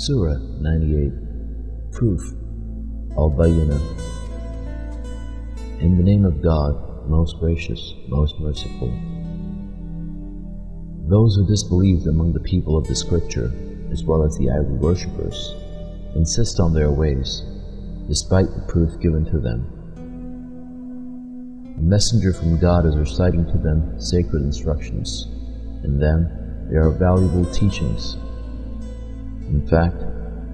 Surah 98 Proof Al Bayyinah In the name of God, most gracious, most merciful. Those who disbelieved among the people of the scripture, as well as the idol worshippers, insist on their ways, despite the proof given to them. A messenger from God is reciting to them sacred instructions. In them, there are valuable teachings. In fact,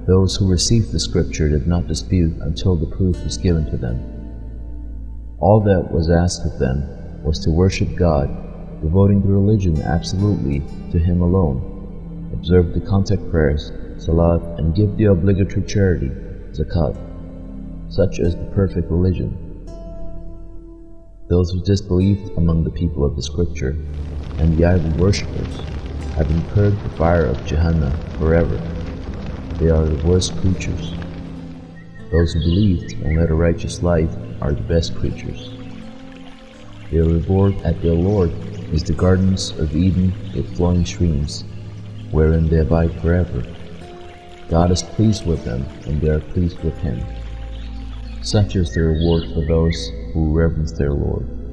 those who received the scripture did not dispute until the proof was given to them. All that was asked of them was to worship God, devoting the religion absolutely to Him alone, observe the contact prayers, salat, and give the obligatory charity, zakat. Such is the perfect religion. Those who disbelieved among the people of the scripture and the idol worshippers have incurred the fire of Jahannam forever. They are the worst creatures. Those who believed and led a righteous life are the best creatures. Their reward at their Lord is the gardens of Eden with flowing streams, wherein they abide forever. God is pleased with them, and they are pleased with Him. Such is the reward for those who reverence their Lord.